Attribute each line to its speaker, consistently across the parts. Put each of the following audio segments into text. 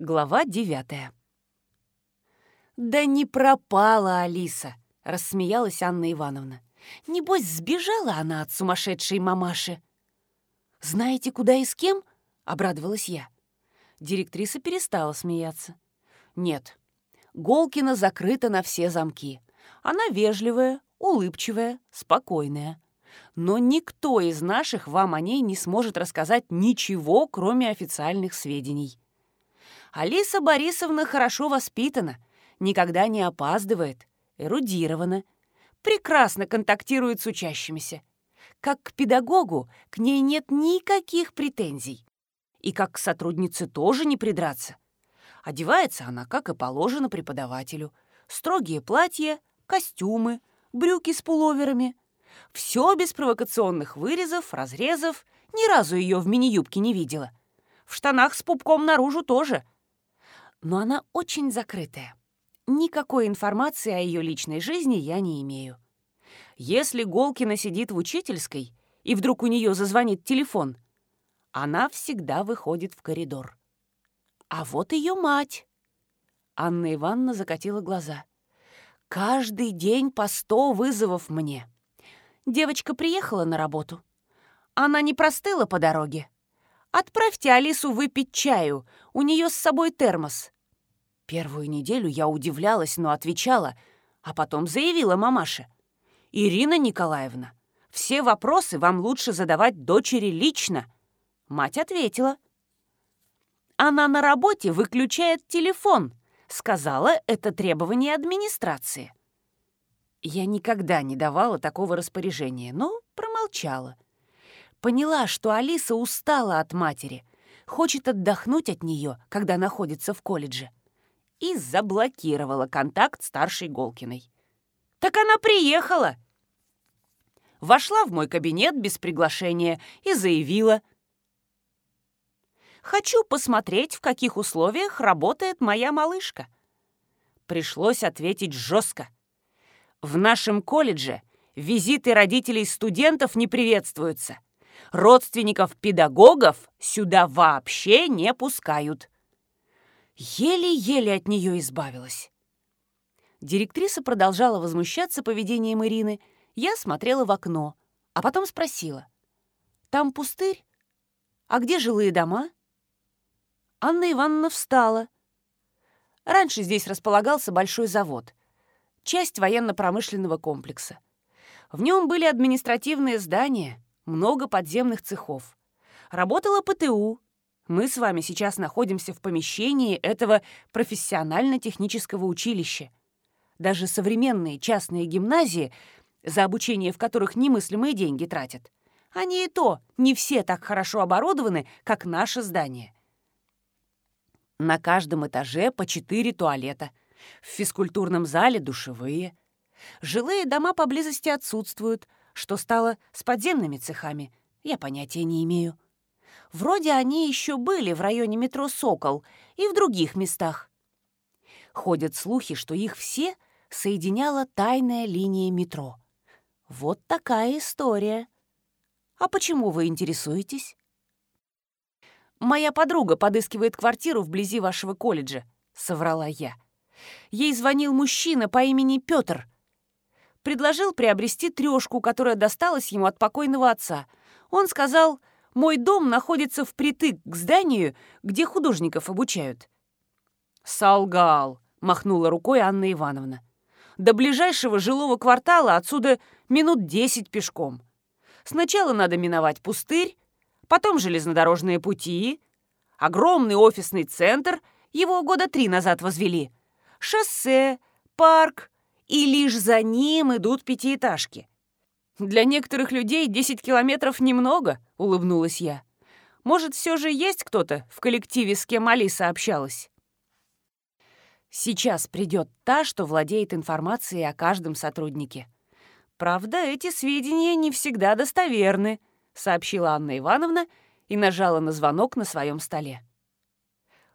Speaker 1: Глава девятая. «Да не пропала Алиса!» — рассмеялась Анна Ивановна. «Небось, сбежала она от сумасшедшей мамаши». «Знаете, куда и с кем?» — обрадовалась я. Директриса перестала смеяться. «Нет, Голкина закрыта на все замки. Она вежливая, улыбчивая, спокойная. Но никто из наших вам о ней не сможет рассказать ничего, кроме официальных сведений. Алиса Борисовна хорошо воспитана, никогда не опаздывает, эрудирована, прекрасно контактирует с учащимися. Как к педагогу к ней нет никаких претензий. И как к сотруднице тоже не придраться. Одевается она, как и положено преподавателю. Строгие платья, костюмы, брюки с пуловерами. Все без провокационных вырезов, разрезов. Ни разу ее в мини-юбке не видела. В штанах с пупком наружу тоже. Но она очень закрытая. Никакой информации о ее личной жизни я не имею. Если Голкина сидит в учительской, и вдруг у нее зазвонит телефон, она всегда выходит в коридор. А вот ее мать. Анна Ивановна закатила глаза. Каждый день по сто вызовов мне. Девочка приехала на работу. Она не простыла по дороге. Отправьте Алису выпить чаю, у нее с собой термос. Первую неделю я удивлялась, но отвечала, а потом заявила мамаше. «Ирина Николаевна, все вопросы вам лучше задавать дочери лично». Мать ответила. «Она на работе выключает телефон», сказала, это требование администрации. Я никогда не давала такого распоряжения, но промолчала. Поняла, что Алиса устала от матери, хочет отдохнуть от нее, когда находится в колледже и заблокировала контакт старшей Голкиной. «Так она приехала!» Вошла в мой кабинет без приглашения и заявила. «Хочу посмотреть, в каких условиях работает моя малышка». Пришлось ответить жестко. «В нашем колледже визиты родителей студентов не приветствуются. Родственников педагогов сюда вообще не пускают». Еле-еле от нее избавилась. Директриса продолжала возмущаться поведением Ирины. Я смотрела в окно, а потом спросила. «Там пустырь? А где жилые дома?» Анна Ивановна встала. Раньше здесь располагался большой завод, часть военно-промышленного комплекса. В нем были административные здания, много подземных цехов. Работала ПТУ, мы с вами сейчас находимся в помещении этого профессионально-технического училища. Даже современные частные гимназии, за обучение в которых немыслимые деньги тратят, они и то не все так хорошо оборудованы, как наше здание. На каждом этаже по четыре туалета. В физкультурном зале душевые. Жилые дома поблизости отсутствуют. Что стало с подземными цехами, я понятия не имею. Вроде они еще были в районе метро «Сокол» и в других местах. Ходят слухи, что их все соединяла тайная линия метро. Вот такая история. А почему вы интересуетесь? «Моя подруга подыскивает квартиру вблизи вашего колледжа», — соврала я. Ей звонил мужчина по имени Петр. Предложил приобрести трешку, которая досталась ему от покойного отца. Он сказал, мой дом находится впритык к зданию, где художников обучают». «Солгал», — махнула рукой Анна Ивановна. «До ближайшего жилого квартала отсюда минут десять пешком. Сначала надо миновать пустырь, потом железнодорожные пути, огромный офисный центр, его года три назад возвели, шоссе, парк, и лишь за ним идут пятиэтажки. «Для некоторых людей 10 километров немного», — улыбнулась я. «Может, все же есть кто-то в коллективе, с кем Алиса общалась?» Сейчас придет та, что владеет информацией о каждом сотруднике. Правда, эти сведения не всегда достоверны, сообщила Анна Ивановна и нажала на звонок на своем столе.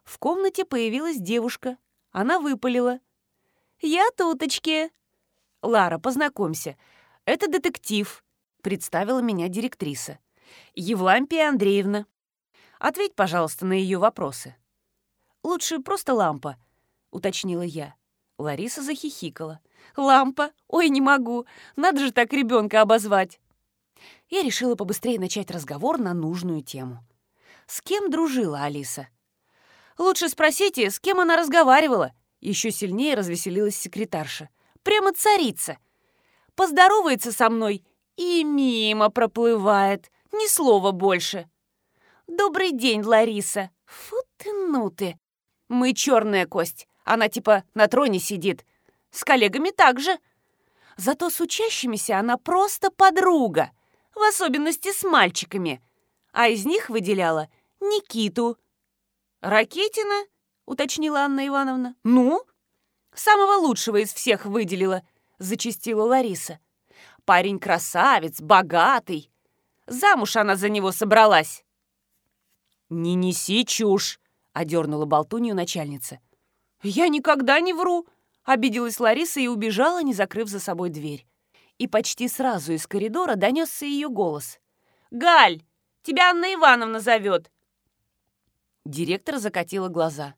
Speaker 1: В комнате появилась девушка. Она выпалила. «Я туточки!» «Лара, познакомься. «Это детектив», — представила меня директриса. «Евлампия Андреевна. Ответь, пожалуйста, на ее вопросы». Лучше просто лампа», — уточнила я. Лариса захихикала. «Лампа? Ой, не могу. Надо же так ребенка обозвать». Я решила побыстрее начать разговор на нужную тему. С кем дружила Алиса? Лучше спросите, с кем она разговаривала. Еще сильнее развеселилась секретарша. Прямо царица. Поздоровается со мной и мимо проплывает. Ни слова больше. «Добрый день, Лариса!» «Фу ты, ну ты!» «Мы черная кость. Она типа на троне сидит. С коллегами также. Зато с учащимися она просто подруга. В особенности с мальчиками. А из них выделяла Никиту. «Ракетина?» — уточнила Анна Ивановна. «Ну?» «Самого лучшего из всех выделила», — зачастила Лариса. «Парень красавец, богатый. Замуж она за него собралась». «Не неси чушь!» — одернула болтунью начальница. «Я никогда не вру!» — обиделась Лариса и убежала, не закрыв за собой дверь. И почти сразу из коридора донесся ее голос. «Галь, тебя Анна Ивановна зовет!» Директор закатила глаза.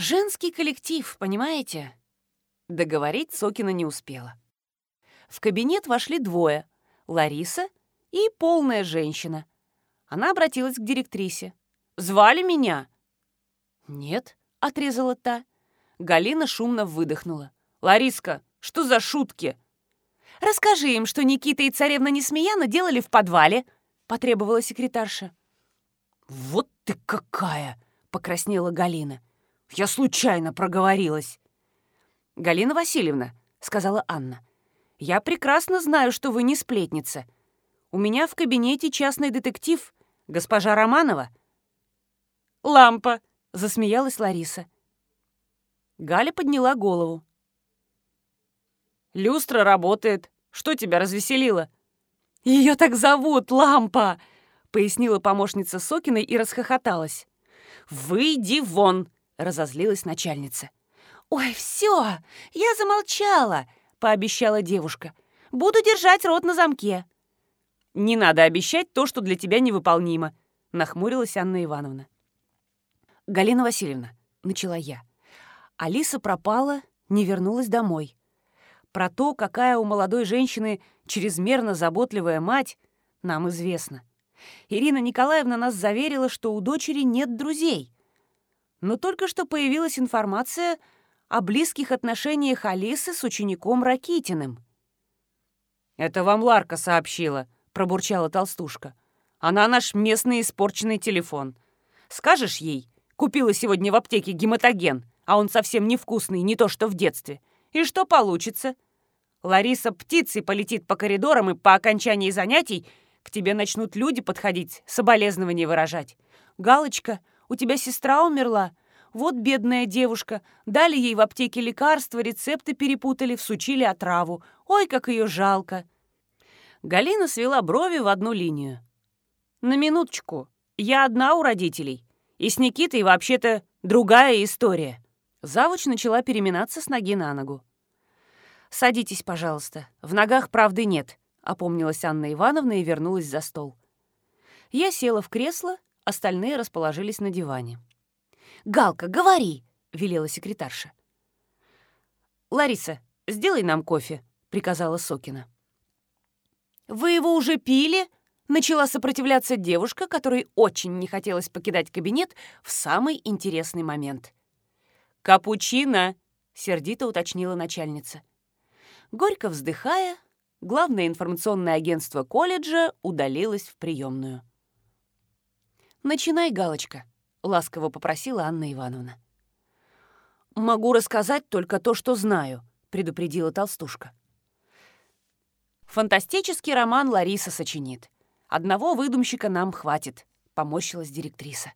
Speaker 1: «Женский коллектив, понимаете?» Договорить Сокина не успела. В кабинет вошли двое — Лариса и полная женщина. Она обратилась к директрисе. «Звали меня?» «Нет», — отрезала та. Галина шумно выдохнула. «Лариска, что за шутки?» «Расскажи им, что Никита и царевна Несмеяна делали в подвале», — потребовала секретарша. «Вот ты какая!» — покраснела Галина. «Я случайно проговорилась». «Галина Васильевна», — сказала Анна, — «я прекрасно знаю, что вы не сплетница. У меня в кабинете частный детектив, госпожа Романова». «Лампа», — засмеялась Лариса. Галя подняла голову. «Люстра работает. Что тебя развеселило?» «Ее так зовут, Лампа!» — пояснила помощница Сокиной и расхохоталась. «Выйди вон!» — разозлилась начальница. «Ой, все, я замолчала!» — пообещала девушка. «Буду держать рот на замке». «Не надо обещать то, что для тебя невыполнимо», — нахмурилась Анна Ивановна. «Галина Васильевна», — начала я. Алиса пропала, не вернулась домой. Про то, какая у молодой женщины чрезмерно заботливая мать, нам известно. Ирина Николаевна нас заверила, что у дочери нет друзей. Но только что появилась информация о близких отношениях Алисы с учеником Ракитиным. «Это вам Ларка сообщила», — пробурчала толстушка. «Она наш местный испорченный телефон. Скажешь ей, купила сегодня в аптеке гематоген, а он совсем невкусный, не то что в детстве. И что получится? Лариса птицей полетит по коридорам и по окончании занятий к тебе начнут люди подходить, соболезнования выражать. «Галочка, у тебя сестра умерла? Вот бедная девушка. Дали ей в аптеке лекарства, рецепты перепутали, всучили отраву. Ой, как ее жалко!» Галина свела брови в одну линию. «На минуточку. Я одна у родителей. И с Никитой вообще-то другая история». Завуч начала переминаться с ноги на ногу. «Садитесь, пожалуйста. В ногах правды нет опомнилась Анна Ивановна и вернулась за стол. Я села в кресло, остальные расположились на диване. «Галка, говори!» — велела секретарша. «Лариса, сделай нам кофе», — приказала Сокина. «Вы его уже пили?» — начала сопротивляться девушка, которой очень не хотелось покидать кабинет в самый интересный момент. «Капучино!» — сердито уточнила начальница. Горько вздыхая, главное информационное агентство колледжа удалилось в приемную. «Начинай, Галочка», — ласково попросила Анна Ивановна. «Могу рассказать только то, что знаю», — предупредила толстушка. «Фантастический роман Лариса сочинит. Одного выдумщика нам хватит», — помощилась директриса.